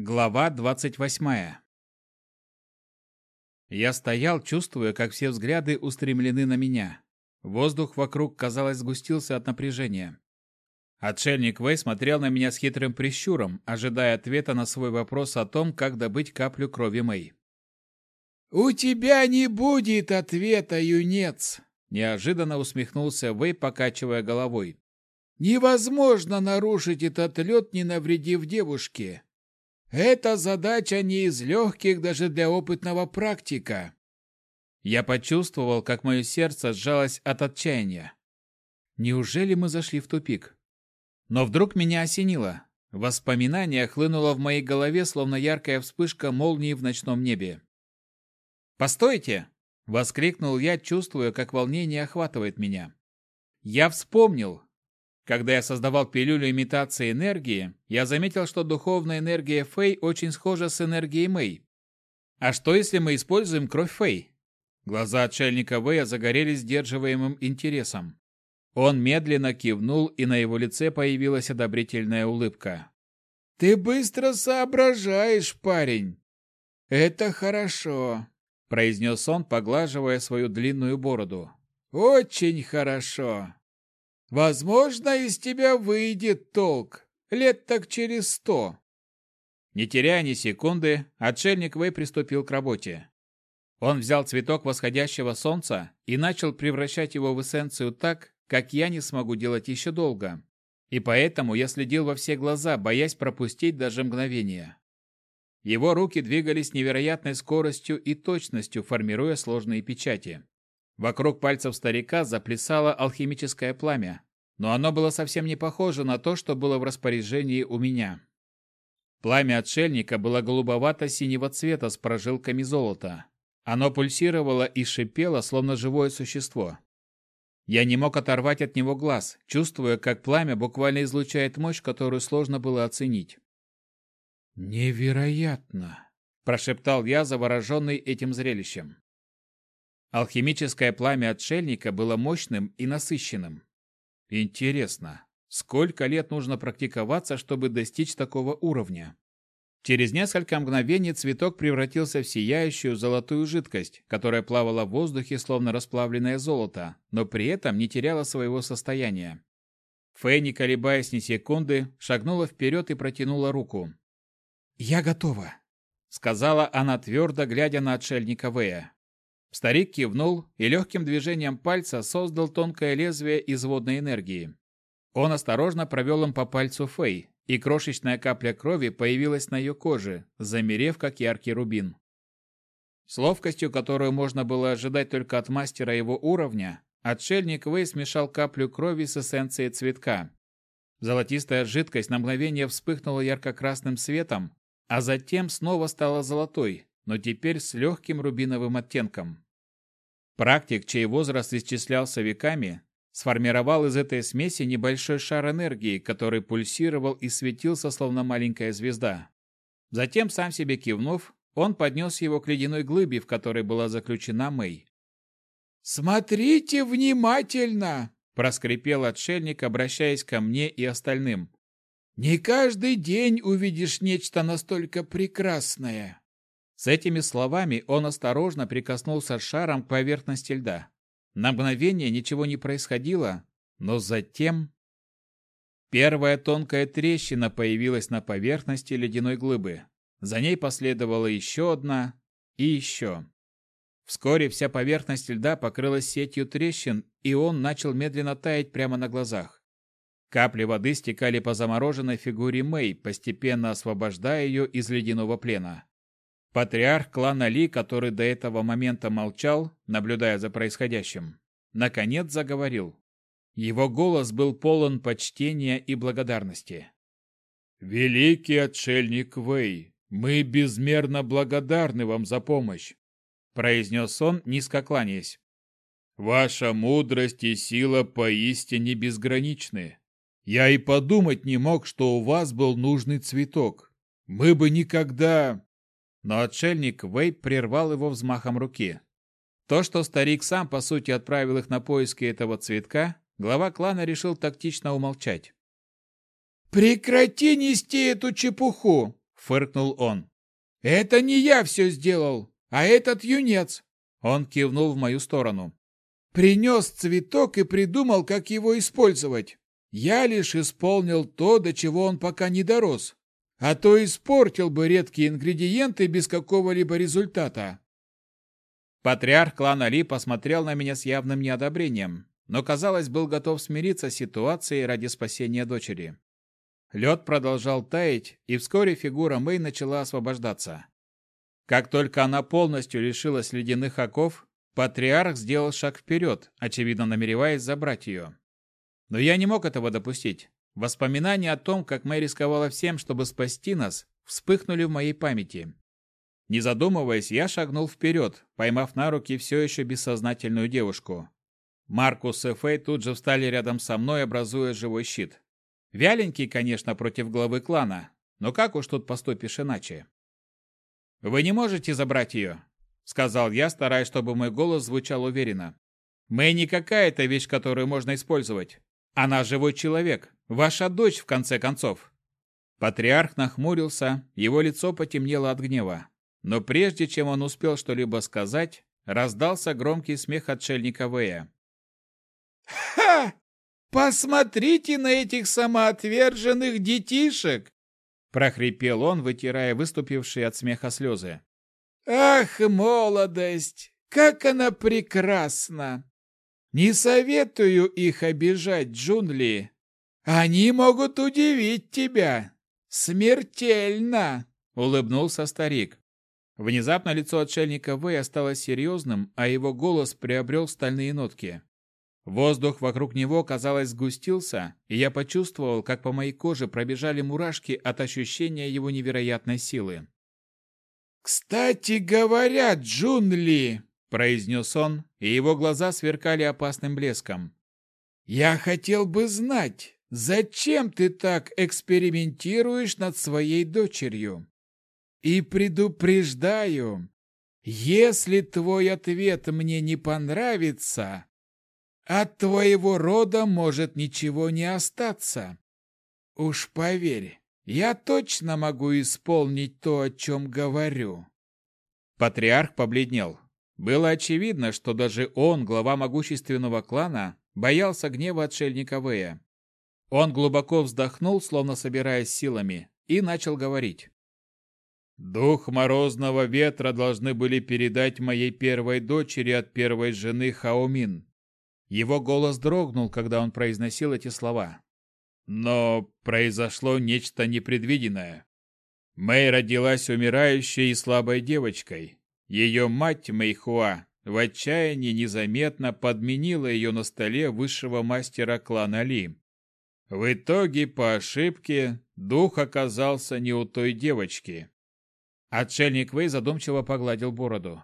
Глава 28 Я стоял, чувствуя, как все взгляды устремлены на меня. Воздух вокруг, казалось, сгустился от напряжения. Отшельник Вэй смотрел на меня с хитрым прищуром, ожидая ответа на свой вопрос о том, как добыть каплю крови Мэй. «У тебя не будет ответа, юнец!» Неожиданно усмехнулся Вэй, покачивая головой. «Невозможно нарушить этот лед, не навредив девушке. Эта задача не из легких даже для опытного практика. Я почувствовал, как мое сердце сжалось от отчаяния. Неужели мы зашли в тупик? Но вдруг меня осенило. Воспоминание хлынуло в моей голове, словно яркая вспышка молнии в ночном небе. «Постойте!» — воскликнул я, чувствуя, как волнение охватывает меня. «Я вспомнил! Когда я создавал пилюлю имитации энергии, я заметил, что духовная энергия Фэй очень схожа с энергией Мэй. А что, если мы используем кровь Фэй? Глаза отшельника Вэя загорелись сдерживаемым интересом. Он медленно кивнул, и на его лице появилась одобрительная улыбка. «Ты быстро соображаешь, парень!» «Это хорошо», — произнес он, поглаживая свою длинную бороду. «Очень хорошо!» Возможно, из тебя выйдет толк. Лет так через сто. Не теряя ни секунды, отшельник Вэй приступил к работе. Он взял цветок восходящего солнца и начал превращать его в эссенцию так, как я не смогу делать еще долго. И поэтому я следил во все глаза, боясь пропустить даже мгновение. Его руки двигались невероятной скоростью и точностью, формируя сложные печати. Вокруг пальцев старика заплясало алхимическое пламя, но оно было совсем не похоже на то, что было в распоряжении у меня. Пламя отшельника было голубовато-синего цвета с прожилками золота. Оно пульсировало и шипело, словно живое существо. Я не мог оторвать от него глаз, чувствуя, как пламя буквально излучает мощь, которую сложно было оценить. «Невероятно!» – прошептал я, завороженный этим зрелищем. Алхимическое пламя отшельника было мощным и насыщенным. Интересно, сколько лет нужно практиковаться, чтобы достичь такого уровня? Через несколько мгновений цветок превратился в сияющую золотую жидкость, которая плавала в воздухе, словно расплавленное золото, но при этом не теряла своего состояния. Фэй, не колебаясь ни секунды, шагнула вперед и протянула руку. «Я готова», — сказала она твердо, глядя на отшельника Вэя. Старик кивнул и легким движением пальца создал тонкое лезвие из водной энергии. Он осторожно провел им по пальцу Фэй, и крошечная капля крови появилась на ее коже, замерев как яркий рубин. С ловкостью, которую можно было ожидать только от мастера его уровня, отшельник Вэй смешал каплю крови с эссенцией цветка. Золотистая жидкость на мгновение вспыхнула ярко-красным светом, а затем снова стала золотой, но теперь с легким рубиновым оттенком. Практик, чей возраст исчислялся веками, сформировал из этой смеси небольшой шар энергии, который пульсировал и светился, словно маленькая звезда. Затем, сам себе кивнув, он поднес его к ледяной глыбе, в которой была заключена Мэй. «Смотрите внимательно!» – проскрипел отшельник, обращаясь ко мне и остальным. «Не каждый день увидишь нечто настолько прекрасное!» С этими словами он осторожно прикоснулся шаром к поверхности льда. На мгновение ничего не происходило, но затем... Первая тонкая трещина появилась на поверхности ледяной глыбы. За ней последовала еще одна и еще. Вскоре вся поверхность льда покрылась сетью трещин, и он начал медленно таять прямо на глазах. Капли воды стекали по замороженной фигуре Мэй, постепенно освобождая ее из ледяного плена. Патриарх клана Ли, который до этого момента молчал, наблюдая за происходящим, наконец заговорил. Его голос был полон почтения и благодарности. «Великий отшельник Вэй, мы безмерно благодарны вам за помощь», произнес он, низко кланяясь. «Ваша мудрость и сила поистине безграничны. Я и подумать не мог, что у вас был нужный цветок. Мы бы никогда...» Но отшельник Вэй прервал его взмахом руки. То, что старик сам, по сути, отправил их на поиски этого цветка, глава клана решил тактично умолчать. «Прекрати нести эту чепуху!» – фыркнул он. Это не я все сделал, а этот юнец. Он кивнул в мою сторону. Принес цветок и придумал, как его использовать. Я лишь исполнил то, до чего он пока не дорос. А то испортил бы редкие ингредиенты без какого-либо результата. Патриарх клана Ли посмотрел на меня с явным неодобрением, но, казалось, был готов смириться с ситуацией ради спасения дочери. Лед продолжал таять, и вскоре фигура Мэй начала освобождаться. Как только она полностью лишилась ледяных оков, патриарх сделал шаг вперед, очевидно намереваясь забрать ее. Но я не мог этого допустить. Воспоминания о том, как Мэй рисковала всем, чтобы спасти нас, вспыхнули в моей памяти. Не задумываясь, я шагнул вперед, поймав на руки все еще бессознательную девушку. Маркус и Фэй тут же встали рядом со мной, образуя живой щит. Вяленький, конечно, против главы клана, но как уж тут поступишь иначе? «Вы не можете забрать ее», — сказал я, стараясь, чтобы мой голос звучал уверенно. «Мэй не какая-то вещь, которую можно использовать. Она живой человек, ваша дочь, в конце концов. Патриарх нахмурился, его лицо потемнело от гнева. Но прежде чем он успел что-либо сказать, раздался громкий смех отшельника Вэя. «Ха! Посмотрите на этих самоотверженных детишек!» прохрипел он, вытирая выступившие от смеха слезы. «Ах, молодость! Как она прекрасна! Не советую их обижать, Джунли. Они могут удивить тебя. Смертельно!» — улыбнулся старик. Внезапно лицо отшельника Вэй осталось серьезным, а его голос приобрел стальные нотки. Воздух вокруг него, казалось, сгустился, и я почувствовал, как по моей коже пробежали мурашки от ощущения его невероятной силы. «Кстати говоря, Джунли!» произнес он, и его глаза сверкали опасным блеском. Я хотел бы знать, зачем ты так экспериментируешь над своей дочерью? И предупреждаю, если твой ответ мне не понравится, от твоего рода может ничего не остаться. Уж поверь, я точно могу исполнить то, о чем говорю. Патриарх побледнел. Было очевидно, что даже он, глава могущественного клана, боялся гнева отшельника Вэя. Он глубоко вздохнул, словно собираясь силами, и начал говорить. «Дух морозного ветра должны были передать моей первой дочери от первой жены Хаомин». Его голос дрогнул, когда он произносил эти слова. Но произошло нечто непредвиденное. Мэй родилась умирающей и слабой девочкой, ее мать Мэйхуа в отчаянии незаметно подменила ее на столе высшего мастера клана Ли. В итоге, по ошибке, дух оказался не у той девочки. Отшельник Вэй задумчиво погладил бороду.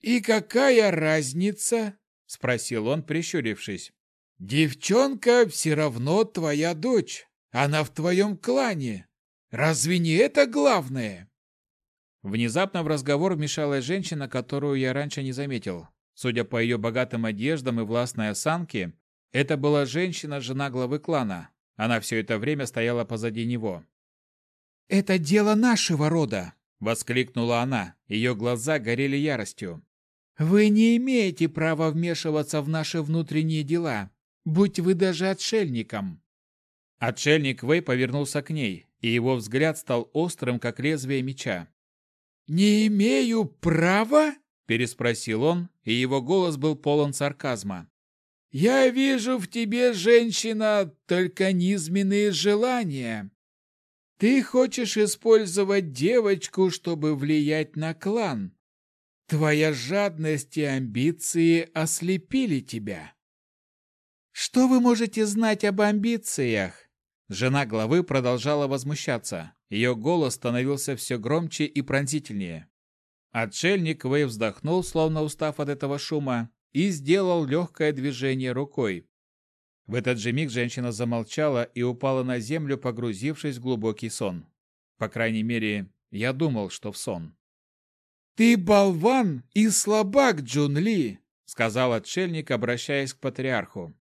«И какая разница?» — спросил он, прищурившись. «Девчонка все равно твоя дочь. Она в твоем клане. Разве не это главное?» Внезапно в разговор вмешалась женщина, которую я раньше не заметил. Судя по ее богатым одеждам и властной осанке, это была женщина, жена главы клана. Она все это время стояла позади него. «Это дело нашего рода!» — воскликнула она. Ее глаза горели яростью. «Вы не имеете права вмешиваться в наши внутренние дела, будь вы даже отшельником!» Отшельник Вэй повернулся к ней, и его взгляд стал острым, как лезвие меча. «Не имею права?» – переспросил он, и его голос был полон сарказма. «Я вижу в тебе, женщина, только низменные желания. Ты хочешь использовать девочку, чтобы влиять на клан. Твоя жадность и амбиции ослепили тебя». «Что вы можете знать об амбициях?» Жена главы продолжала возмущаться. Ее голос становился все громче и пронзительнее. Отшельник Вэй вздохнул, словно устав от этого шума, и сделал легкое движение рукой. В этот же миг женщина замолчала и упала на землю, погрузившись в глубокий сон. По крайней мере, я думал, что в сон. «Ты болван и слабак, Джун Ли!» — сказал отшельник, обращаясь к патриарху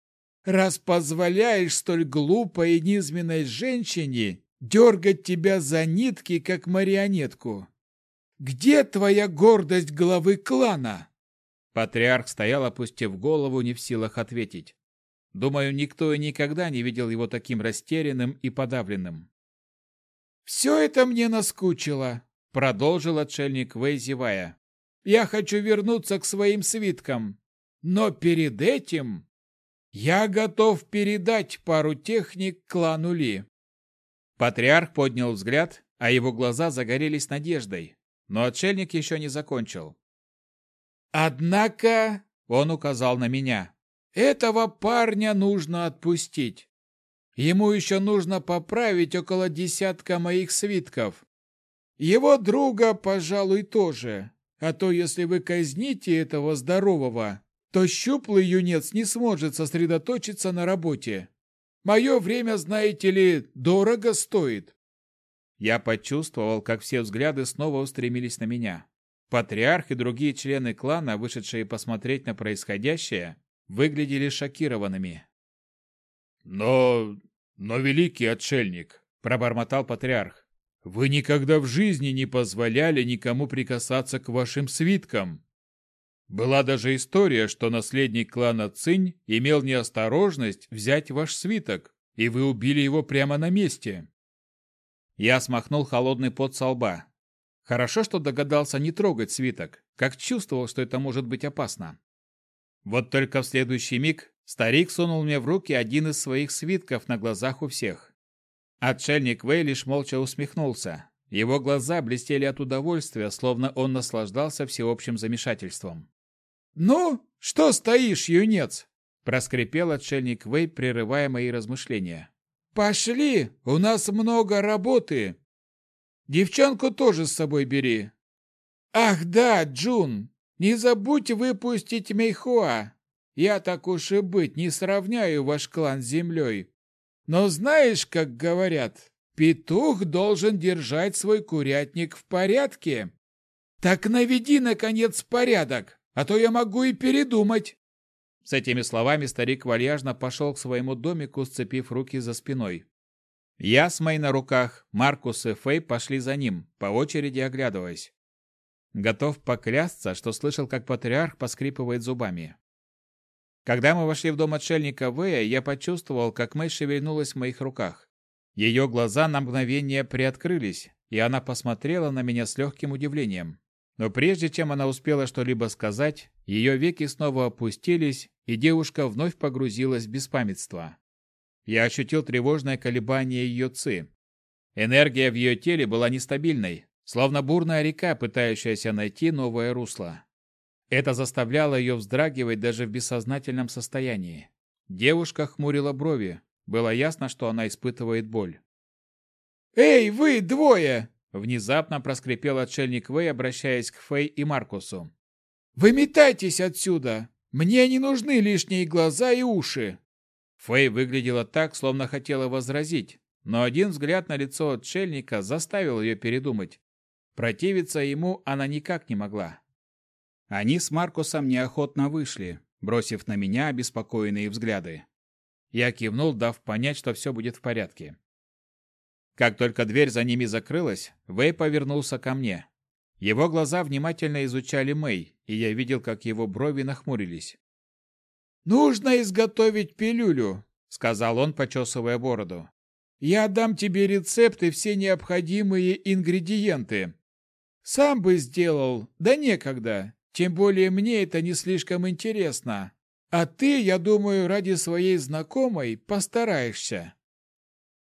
раз позволяешь столь глупой и низменной женщине дергать тебя за нитки, как марионетку. Где твоя гордость главы клана?» Патриарх стоял, опустив голову, не в силах ответить. Думаю, никто и никогда не видел его таким растерянным и подавленным. «Все это мне наскучило», — продолжил отшельник Вэй, зевая. «Я хочу вернуться к своим свиткам, но перед этим я готов передать пару техник клану Ли». Патриарх поднял взгляд, а его глаза загорелись надеждой, но отшельник еще не закончил. «Однако», — он указал на меня, — «этого парня нужно отпустить. Ему еще нужно поправить около десятка моих свитков. Его друга, пожалуй, тоже. А то, если вы казните этого здорового, то щуплый юнец не сможет сосредоточиться на работе. Мое время, знаете ли, дорого стоит. Я почувствовал, как все взгляды снова устремились на меня. Патриарх и другие члены клана, вышедшие посмотреть на происходящее, выглядели шокированными. «Но... но, великий отшельник», — пробормотал патриарх, — «вы никогда в жизни не позволяли никому прикасаться к вашим свиткам. Была даже история, что наследник клана Цинь имел неосторожность взять ваш свиток, и вы убили его прямо на месте». Я смахнул холодный пот со лба. Хорошо, что догадался не трогать свиток, как чувствовал, что это может быть опасно. Вот только в следующий миг Старик сунул мне в руки один из своих свитков на глазах у всех. Отшельник Вэй лишь молча усмехнулся. Его глаза блестели от удовольствия, словно он наслаждался всеобщим замешательством. «Ну, что стоишь, юнец?» – проскрипел отшельник Вэй, прерывая мои размышления. «Пошли, у нас много работы. Девчонку тоже с собой бери. Ах да, Джун, не забудь выпустить Мейхуа. Я так уж и быть не сравняю ваш клан с землей. Но знаешь, как говорят, петух должен держать свой курятник в порядке. Так наведи, наконец, порядок, а то я могу и передумать. С этими словами старик вальяжно пошел к своему домику, сцепив руки за спиной. Я с Мэй на руках, Маркус и Фэй пошли за ним, по очереди оглядываясь. Готов поклясться, что слышал, как патриарх поскрипывает зубами. Когда мы вошли в дом отшельника Вэя, я почувствовал, как Мэй шевельнулась в моих руках. Ее глаза на мгновение приоткрылись, и она посмотрела на меня с легким удивлением. Но прежде чем она успела что-либо сказать, ее веки снова опустились, и девушка вновь погрузилась в беспамятство. Я ощутил тревожное колебание ее ци. Энергия в ее теле была нестабильной, словно бурная река, пытающаяся найти новое русло. Это заставляло ее вздрагивать даже в бессознательном состоянии. Девушка хмурила брови. Было ясно, что она испытывает боль. «Эй, вы двое!» Внезапно проскрипел отшельник Вэй, обращаясь к Фэй и Маркусу. «Выметайтесь отсюда! Мне не нужны лишние глаза и уши!» Фэй выглядела так, словно хотела возразить, но один взгляд на лицо отшельника заставил ее передумать. Противиться ему она никак не могла. Они с Маркусом неохотно вышли, бросив на меня обеспокоенные взгляды. Я кивнул, дав понять, что все будет в порядке. Как только дверь за ними закрылась, Вэй повернулся ко мне. Его глаза внимательно изучали Мэй, и я видел, как его брови нахмурились. «Нужно изготовить пилюлю», — сказал он, почесывая бороду. «Я дам тебе рецепт и все необходимые ингредиенты. Сам бы сделал, да некогда. Тем более мне это не слишком интересно. А ты, я думаю, ради своей знакомой постараешься.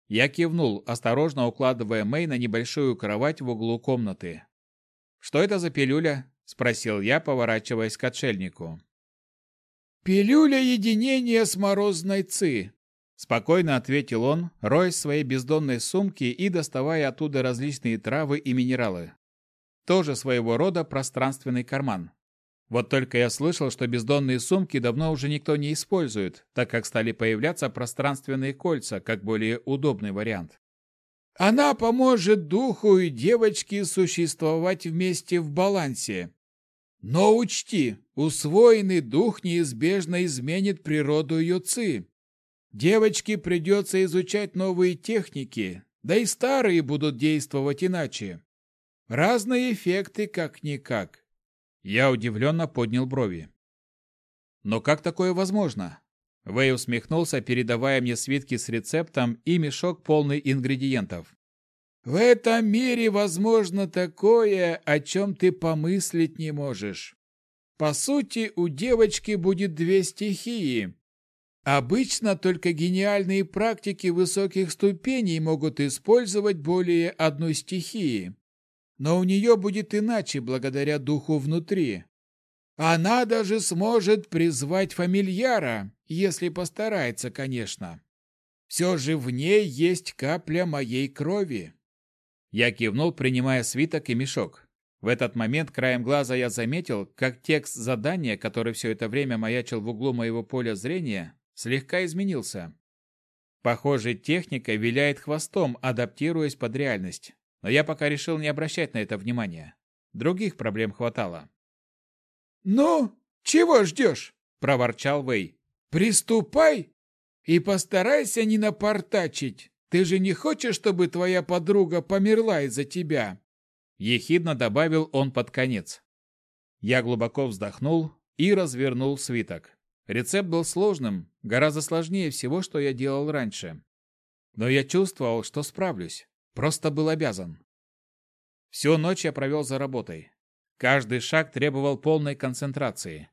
Я кивнул, осторожно укладывая Мэй на небольшую кровать в углу комнаты. «Что это за пилюля?» – спросил я, поворачиваясь к отшельнику. «Пилюля единения с морозной ци», – спокойно ответил он, роясь в своей бездонной сумке и доставая оттуда различные травы и минералы. Тоже своего рода пространственный карман. Вот только я слышал, что бездонные сумки давно уже никто не использует, так как стали появляться пространственные кольца, как более удобный вариант. Она поможет духу и девочке существовать вместе в балансе. Но учти, усвоенный дух неизбежно изменит природу ее ци. Девочке придется изучать новые техники, Да и старые будут действовать иначе. Разные эффекты как-никак. Я удивленно поднял брови. Но как такое возможно? Вэй усмехнулся, передавая мне свитки с рецептом и мешок полный ингредиентов. В этом мире возможно такое, о чем ты помыслить не можешь. По сути, у девочки будет две стихии. Обычно только гениальные практики высоких ступеней могут использовать более одной стихии. Но у нее будет иначе благодаря духу внутри. Она даже сможет призвать фамильяра, если постарается, конечно. Все же в ней есть капля моей крови. Я кивнул, принимая свиток и мешок. В этот момент краем глаза я заметил, как текст задания, который все это время маячил в углу моего поля зрения, слегка изменился. Похоже, техника виляет хвостом, адаптируясь под реальность. Но я пока решил не обращать на это внимания. Других проблем хватало. «Ну, чего ждешь?» – проворчал Вэй. «Приступай и постарайся не напортачить. Ты же не хочешь, чтобы твоя подруга померла из-за тебя?» Ехидно добавил он под конец. Я глубоко вздохнул и развернул свиток. Рецепт был сложным, гораздо сложнее всего, что я делал раньше. Но я чувствовал, что справлюсь. Просто был обязан. Всю ночь я провел за работой. Каждый шаг требовал полной концентрации.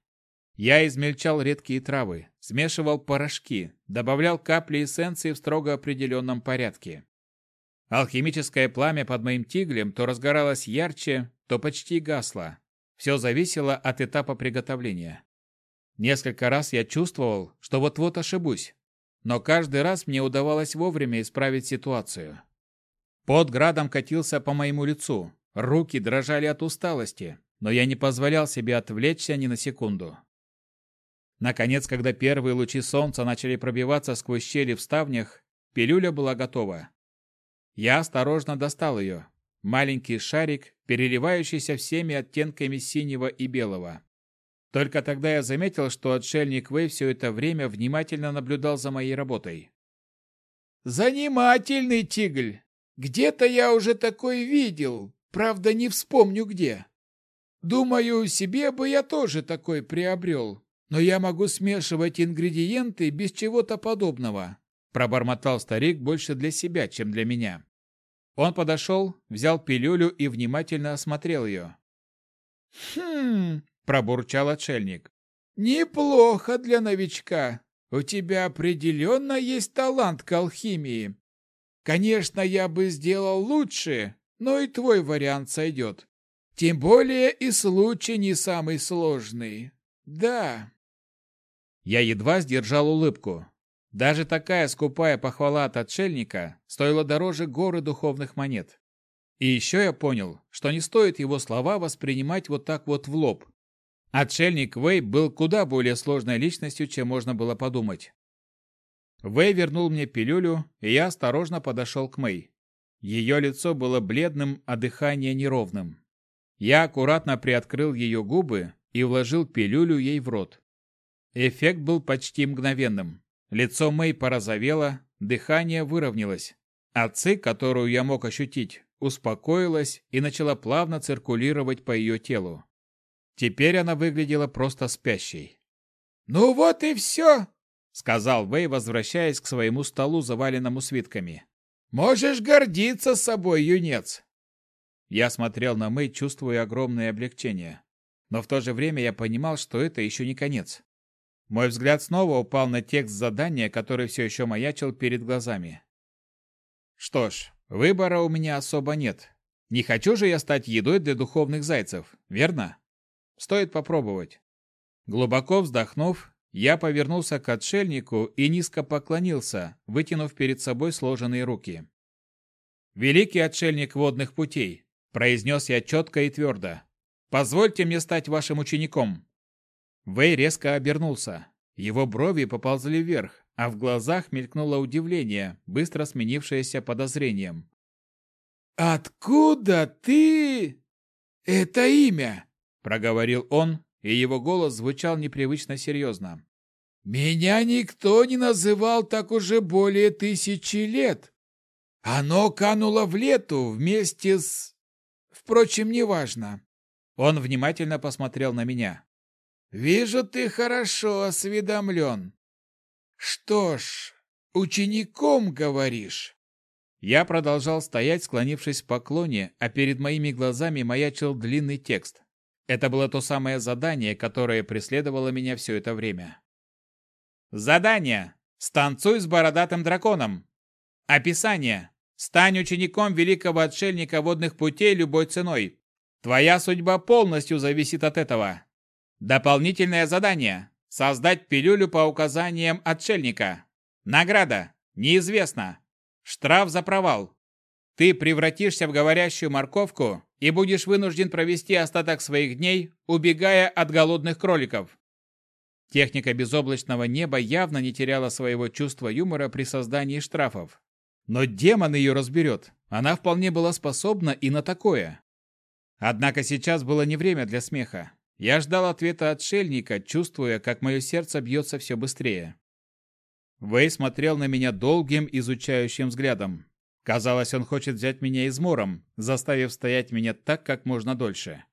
Я измельчал редкие травы, смешивал порошки, добавлял капли эссенции в строго определенном порядке. Алхимическое пламя под моим тиглем то разгоралось ярче, то почти гасло. Все зависело от этапа приготовления. Несколько раз я чувствовал, что вот-вот ошибусь, но каждый раз мне удавалось вовремя исправить ситуацию. Под градом катился по моему лицу, руки дрожали от усталости, но я не позволял себе отвлечься ни на секунду. Наконец, когда первые лучи солнца начали пробиваться сквозь щели в ставнях, пилюля была готова. Я осторожно достал ее. Маленький шарик, переливающийся всеми оттенками синего и белого. Только тогда я заметил, что отшельник Вэй все это время внимательно наблюдал за моей работой. «Занимательный тигль! Где-то я уже такой видел, правда не вспомню где. Думаю, себе бы я тоже такой приобрел, но я могу смешивать ингредиенты без чего-то подобного. Пробормотал старик больше для себя, чем для меня. Он подошел, взял пилюлю и внимательно осмотрел ее. «Хм...» – пробурчал отшельник. «Неплохо для новичка. У тебя определенно есть талант к алхимии. Конечно, я бы сделал лучше, но и твой вариант сойдет. Тем более и случай не самый сложный. Да, я едва сдержал улыбку. Даже такая скупая похвала от отшельника стоила дороже горы духовных монет. И еще я понял, что не стоит его слова воспринимать вот так вот в лоб. Отшельник Вэй был куда более сложной личностью, чем можно было подумать. Вэй вернул мне пилюлю, и я осторожно подошел к Мэй. Ее лицо было бледным, а дыхание неровным. Я аккуратно приоткрыл ее губы и вложил пилюлю ей в рот. Эффект был почти мгновенным. Лицо Мэй порозовело, дыхание выровнялось. А ци, которую я мог ощутить, успокоилась и начала плавно циркулировать по ее телу. Теперь она выглядела просто спящей. «Ну вот и все!» — сказал Вэй, возвращаясь к своему столу, заваленному свитками. «Можешь гордиться собой, юнец!» Я смотрел на Мэй, чувствуя огромное облегчение. Но в то же время я понимал, что это еще не конец. Мой взгляд снова упал на текст задания, который все еще маячил перед глазами. Что ж, выбора у меня особо нет. Не хочу же я стать едой для духовных зайцев, верно? Стоит попробовать. Глубоко вздохнув, я повернулся к отшельнику и низко поклонился, вытянув перед собой сложенные руки. «Великий отшельник водных путей», — произнес я четко и твердо, — «позвольте мне стать вашим учеником». Вэй резко обернулся. Его брови поползли вверх, а в глазах мелькнуло удивление, быстро сменившееся подозрением. «Откуда ты это имя?» – проговорил он, и его голос звучал непривычно серьезно. «Меня никто не называл так уже более тысячи лет. Оно кануло в лету вместе с... Впрочем, неважно. Он внимательно посмотрел на меня. Вижу, ты хорошо осведомлен. Что ж, учеником говоришь? Я продолжал стоять, склонившись в поклоне, а перед моими глазами маячил длинный текст. Это было то самое задание, которое преследовало меня все это время. Задание. Станцуй с бородатым драконом. Описание. Стань учеником великого отшельника водных путей любой ценой. Твоя судьба полностью зависит от этого. Дополнительное задание. Создать пилюлю по указаниям отшельника. Награда. Неизвестно. Штраф за провал. Ты превратишься в говорящую морковку и будешь вынужден провести остаток своих дней, убегая от голодных кроликов. Техника безоблачного неба явно не теряла своего чувства юмора при создании штрафов. Но демон ее разберет. Она вполне была способна и на такое. Однако сейчас было не время для смеха. Я ждал ответа отшельника, чувствуя, как мое сердце бьется все быстрее. Вэй смотрел на меня долгим, изучающим взглядом. Казалось, он хочет взять меня измором, заставив стоять меня так, как можно дольше.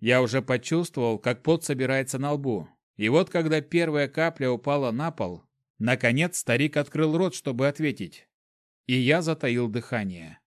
Я уже почувствовал, как пот собирается на лбу. И вот, когда первая капля упала на пол, наконец старик открыл рот, чтобы ответить. И я затаил дыхание.